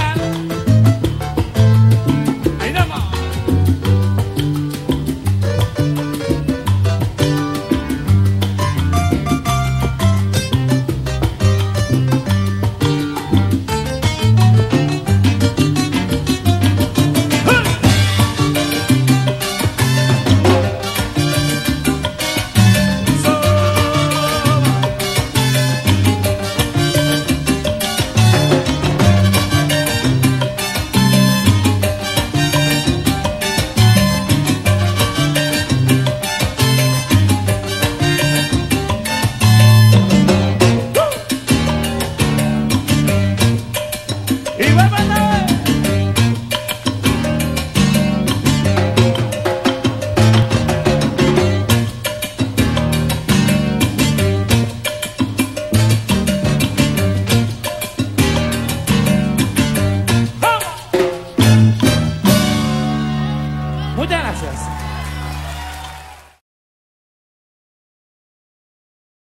got